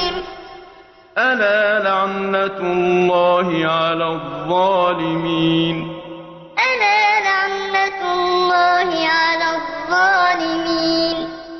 ربهم ألا لعنة الله على الظالمين.